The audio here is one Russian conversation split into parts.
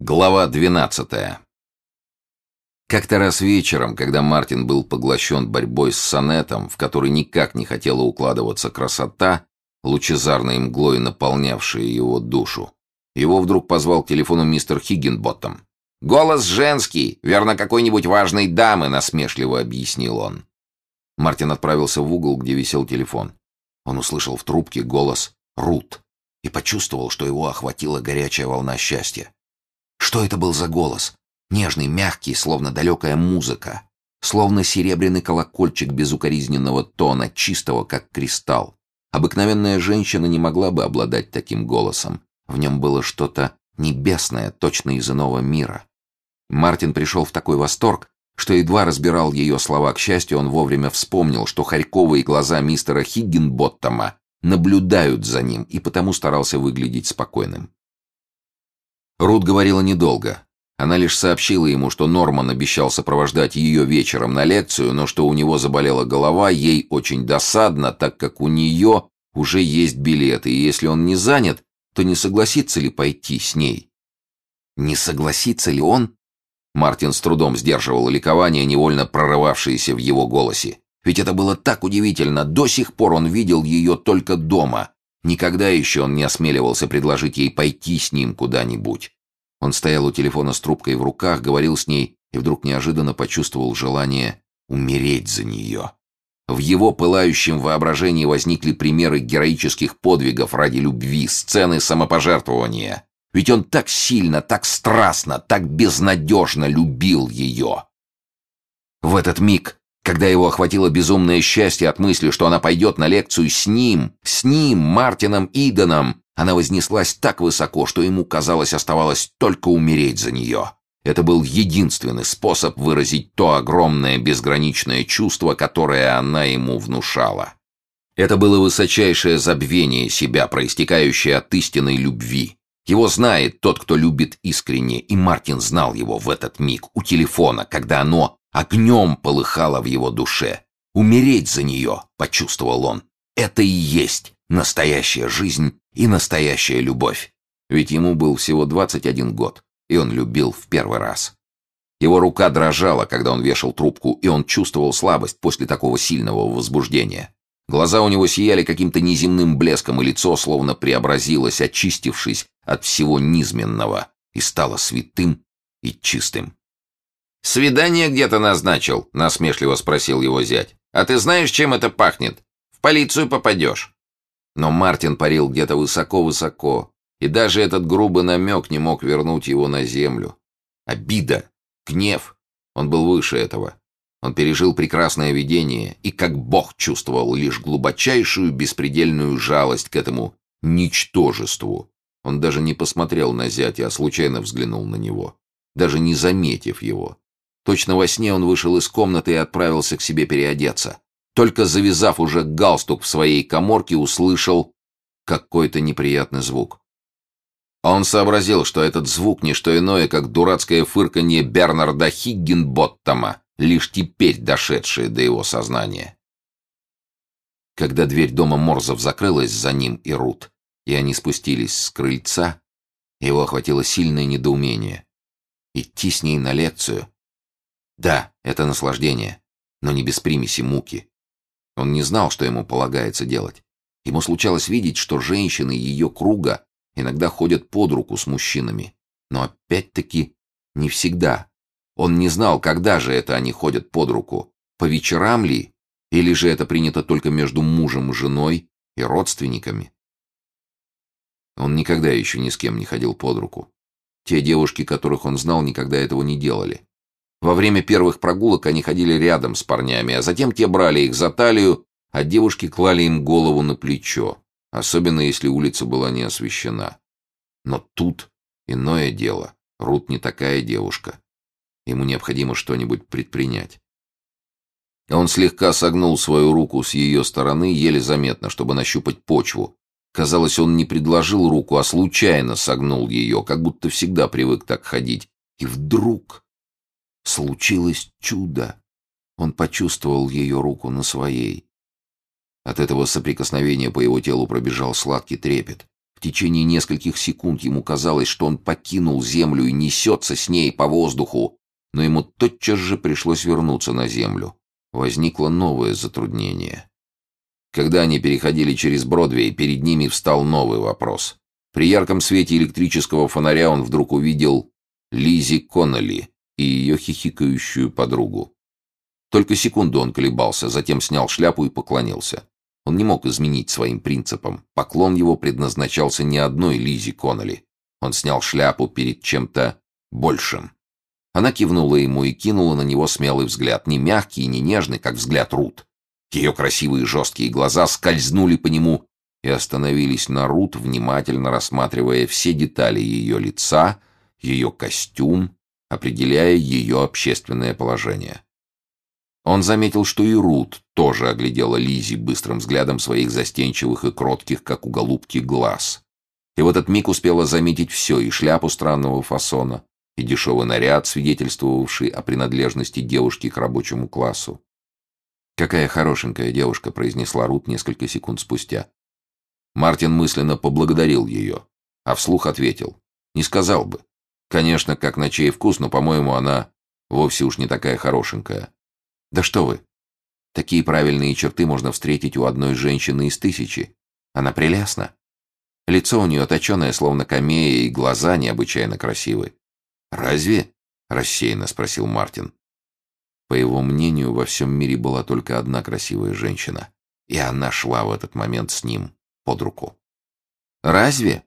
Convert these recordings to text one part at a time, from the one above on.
Глава 12. Как-то раз вечером, когда Мартин был поглощен борьбой с сонетом, в который никак не хотела укладываться красота, лучезарной мглой наполнявшая его душу, его вдруг позвал к телефону мистер Хиггинботтом. «Голос женский, верно, какой-нибудь важной дамы», — насмешливо объяснил он. Мартин отправился в угол, где висел телефон. Он услышал в трубке голос «Рут» и почувствовал, что его охватила горячая волна счастья. Что это был за голос? Нежный, мягкий, словно далекая музыка. Словно серебряный колокольчик безукоризненного тона, чистого, как кристалл. Обыкновенная женщина не могла бы обладать таким голосом. В нем было что-то небесное, точно из иного мира. Мартин пришел в такой восторг, что едва разбирал ее слова. К счастью, он вовремя вспомнил, что харьковые глаза мистера Хиггинботтома наблюдают за ним, и потому старался выглядеть спокойным. Рут говорила недолго. Она лишь сообщила ему, что Норман обещал сопровождать ее вечером на лекцию, но что у него заболела голова, ей очень досадно, так как у нее уже есть билеты, и если он не занят, то не согласится ли пойти с ней? Не согласится ли он? Мартин с трудом сдерживал ликование, невольно прорывавшееся в его голосе. Ведь это было так удивительно, до сих пор он видел ее только дома, Никогда еще он не осмеливался предложить ей пойти с ним куда-нибудь. Он стоял у телефона с трубкой в руках, говорил с ней и вдруг неожиданно почувствовал желание умереть за нее. В его пылающем воображении возникли примеры героических подвигов ради любви, сцены самопожертвования. Ведь он так сильно, так страстно, так безнадежно любил ее. В этот миг когда его охватило безумное счастье от мысли, что она пойдет на лекцию с ним, с ним, Мартином Иденом, она вознеслась так высоко, что ему, казалось, оставалось только умереть за нее. Это был единственный способ выразить то огромное безграничное чувство, которое она ему внушала. Это было высочайшее забвение себя, проистекающее от истинной любви. Его знает тот, кто любит искренне, и Мартин знал его в этот миг у телефона, когда оно огнем полыхала в его душе. Умереть за нее, почувствовал он, это и есть настоящая жизнь и настоящая любовь. Ведь ему был всего 21 год, и он любил в первый раз. Его рука дрожала, когда он вешал трубку, и он чувствовал слабость после такого сильного возбуждения. Глаза у него сияли каким-то неземным блеском, и лицо словно преобразилось, очистившись от всего низменного, и стало святым и чистым. «Свидание где-то назначил?» — насмешливо спросил его зять. «А ты знаешь, чем это пахнет? В полицию попадешь». Но Мартин парил где-то высоко-высоко, и даже этот грубый намек не мог вернуть его на землю. Обида, гнев. Он был выше этого. Он пережил прекрасное видение и как бог чувствовал лишь глубочайшую беспредельную жалость к этому ничтожеству. Он даже не посмотрел на зятя, а случайно взглянул на него, даже не заметив его. Точно во сне он вышел из комнаты и отправился к себе переодеться. Только завязав уже галстук в своей коморке, услышал какой-то неприятный звук. Он сообразил, что этот звук не что иное, как дурацкое фырканье Бернарда Хиггинботтома, лишь теперь дошедшее до его сознания. Когда дверь дома Морзов закрылась за ним и Рут, и они спустились с крыльца, его охватило сильное недоумение. Идти с ней на лекцию — да, это наслаждение, но не без примеси муки. Он не знал, что ему полагается делать. Ему случалось видеть, что женщины ее круга иногда ходят под руку с мужчинами. Но опять-таки не всегда. Он не знал, когда же это они ходят под руку. По вечерам ли? Или же это принято только между мужем и женой и родственниками? Он никогда еще ни с кем не ходил под руку. Те девушки, которых он знал, никогда этого не делали. Во время первых прогулок они ходили рядом с парнями, а затем те брали их за талию, а девушки клали им голову на плечо, особенно если улица была не освещена. Но тут иное дело. Рут не такая девушка. Ему необходимо что-нибудь предпринять. Он слегка согнул свою руку с ее стороны, еле заметно, чтобы нащупать почву. Казалось, он не предложил руку, а случайно согнул ее, как будто всегда привык так ходить. И вдруг Случилось чудо. Он почувствовал ее руку на своей. От этого соприкосновения по его телу пробежал сладкий трепет. В течение нескольких секунд ему казалось, что он покинул землю и несется с ней по воздуху, но ему тотчас же пришлось вернуться на землю. Возникло новое затруднение. Когда они переходили через Бродвей, перед ними встал новый вопрос. При ярком свете электрического фонаря он вдруг увидел Лизи Коннелли и ее хихикающую подругу. Только секунду он колебался, затем снял шляпу и поклонился. Он не мог изменить своим принципам. Поклон его предназначался не одной Лизе Коннелли. Он снял шляпу перед чем-то большим. Она кивнула ему и кинула на него смелый взгляд, не мягкий и не нежный, как взгляд Рут. Ее красивые жесткие глаза скользнули по нему и остановились на Рут, внимательно рассматривая все детали ее лица, ее костюм, определяя ее общественное положение. Он заметил, что и Рут тоже оглядела Лизи быстрым взглядом своих застенчивых и кротких, как у голубки, глаз. И в этот миг успела заметить все, и шляпу странного фасона, и дешевый наряд, свидетельствовавший о принадлежности девушки к рабочему классу. «Какая хорошенькая девушка», — произнесла Рут несколько секунд спустя. Мартин мысленно поблагодарил ее, а вслух ответил. «Не сказал бы. Конечно, как на чей вкус, но, по-моему, она вовсе уж не такая хорошенькая. Да что вы! Такие правильные черты можно встретить у одной женщины из тысячи. Она прелестна. Лицо у нее точеное, словно камея, и глаза необычайно красивы. «Разве?» — рассеянно спросил Мартин. По его мнению, во всем мире была только одна красивая женщина, и она шла в этот момент с ним под руку. «Разве?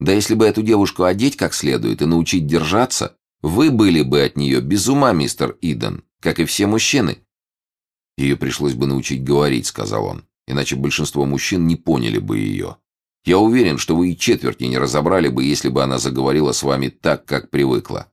Да если бы эту девушку одеть как следует и научить держаться, вы были бы от нее без ума, мистер Иден как и все мужчины. Ее пришлось бы научить говорить, сказал он, иначе большинство мужчин не поняли бы ее. Я уверен, что вы и четверти не разобрали бы, если бы она заговорила с вами так, как привыкла.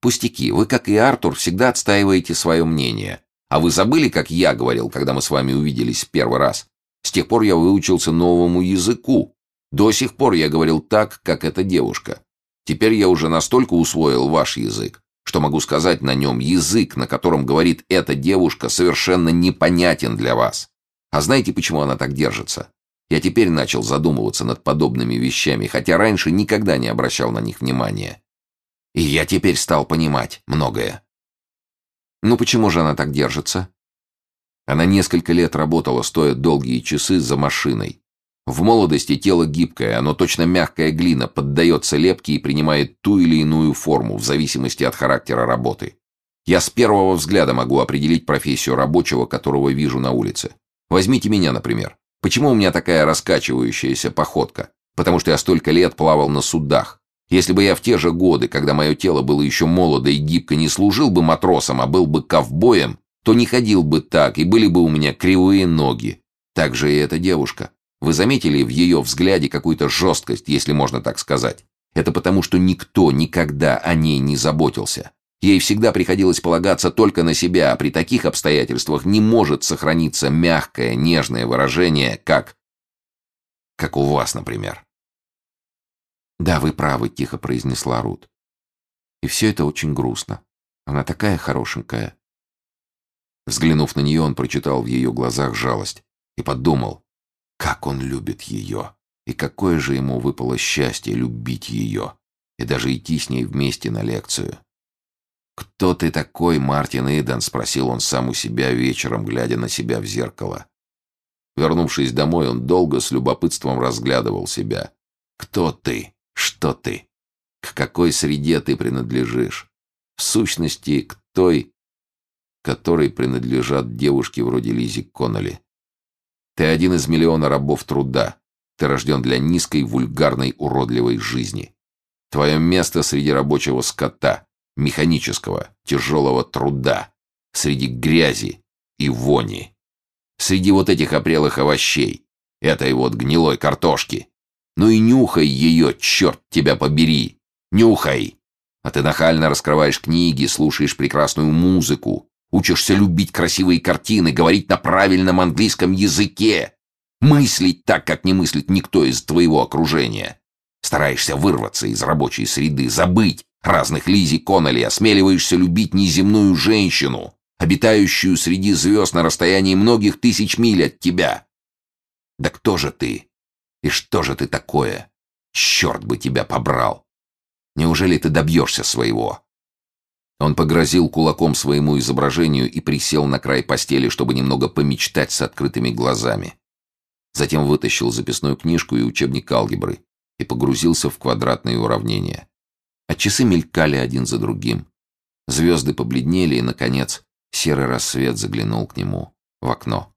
Пустяки, вы, как и Артур, всегда отстаиваете свое мнение. А вы забыли, как я говорил, когда мы с вами увиделись в первый раз? С тех пор я выучился новому языку. До сих пор я говорил так, как эта девушка. Теперь я уже настолько усвоил ваш язык, что могу сказать на нем, язык, на котором говорит эта девушка, совершенно непонятен для вас. А знаете, почему она так держится? Я теперь начал задумываться над подобными вещами, хотя раньше никогда не обращал на них внимания. И я теперь стал понимать многое. Ну почему же она так держится? Она несколько лет работала, стоя долгие часы за машиной. В молодости тело гибкое, оно точно мягкая глина, поддается лепке и принимает ту или иную форму в зависимости от характера работы. Я с первого взгляда могу определить профессию рабочего, которого вижу на улице. Возьмите меня, например. Почему у меня такая раскачивающаяся походка? Потому что я столько лет плавал на судах. Если бы я в те же годы, когда мое тело было еще молодо и гибко, не служил бы матросом, а был бы ковбоем, то не ходил бы так, и были бы у меня кривые ноги. Так же и эта девушка. Вы заметили в ее взгляде какую-то жесткость, если можно так сказать? Это потому, что никто никогда о ней не заботился. Ей всегда приходилось полагаться только на себя, а при таких обстоятельствах не может сохраниться мягкое, нежное выражение, как... как у вас, например. «Да, вы правы», — тихо произнесла Рут. «И все это очень грустно. Она такая хорошенькая». Взглянув на нее, он прочитал в ее глазах жалость и подумал, как он любит ее! И какое же ему выпало счастье любить ее! И даже идти с ней вместе на лекцию. «Кто ты такой, Мартин Иден?» — спросил он сам у себя вечером, глядя на себя в зеркало. Вернувшись домой, он долго с любопытством разглядывал себя. «Кто ты? Что ты? К какой среде ты принадлежишь? В сущности, к той, которой принадлежат девушки вроде Лизи Конноли. Ты один из миллиона рабов труда. Ты рожден для низкой, вульгарной, уродливой жизни. Твое место среди рабочего скота, механического, тяжелого труда, среди грязи и вони. Среди вот этих опрелых овощей, этой вот гнилой картошки. Ну и нюхай ее, черт тебя побери! Нюхай! А ты нахально раскрываешь книги, слушаешь прекрасную музыку, Учишься любить красивые картины, говорить на правильном английском языке, мыслить так, как не мыслит никто из твоего окружения. Стараешься вырваться из рабочей среды, забыть разных Лизи Коннелли, осмеливаешься любить неземную женщину, обитающую среди звезд на расстоянии многих тысяч миль от тебя. Да кто же ты? И что же ты такое? Черт бы тебя побрал! Неужели ты добьешься своего?» Он погрозил кулаком своему изображению и присел на край постели, чтобы немного помечтать с открытыми глазами. Затем вытащил записную книжку и учебник алгебры и погрузился в квадратные уравнения. А часы мелькали один за другим. Звезды побледнели, и, наконец, серый рассвет заглянул к нему в окно.